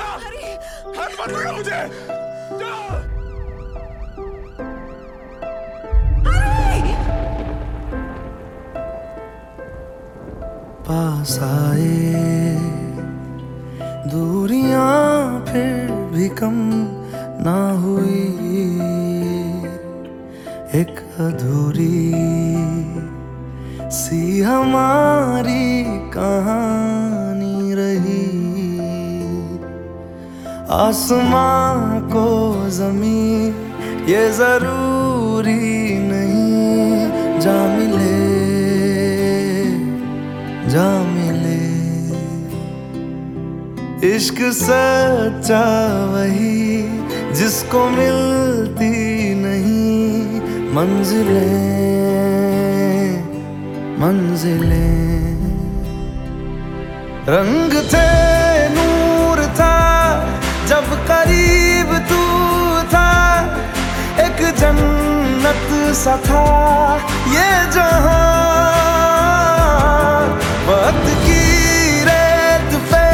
जा। हाथ मत लगा मुझे। पास आए, दूरियाँ फिर भी कम ना हुई। एक अधूरी सी हमारी कहानी आसमां को ज़मीन, ये ज़रूरी नहीं, जा मिले जा मिले। इश्क सच्चा वही, जिसको मिलती नहीं, मंजिलें मंजिलें। रंग थे सा था ये जहाँ की रेत पे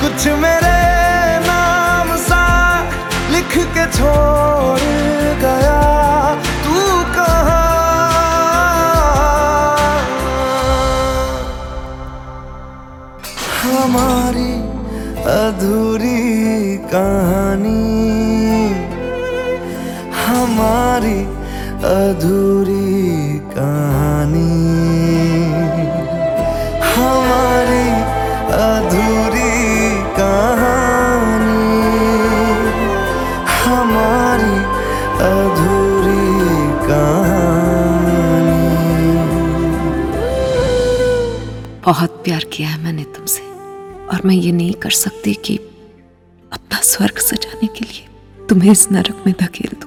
कुछ मेरे नाम सा लिख के छोड़ गया। तू कहाँ? हमारी अधूरी कहानी। अधूरी कहानी। हमारी अधूरी कहानी। हमारी अधूरी कहानी। बहुत प्यार किया है मैंने तुमसे, और मैं ये नहीं कर सकती कि अपना स्वर्ग सजाने के लिए तुम्हें इस नरक में धकेल दूँ।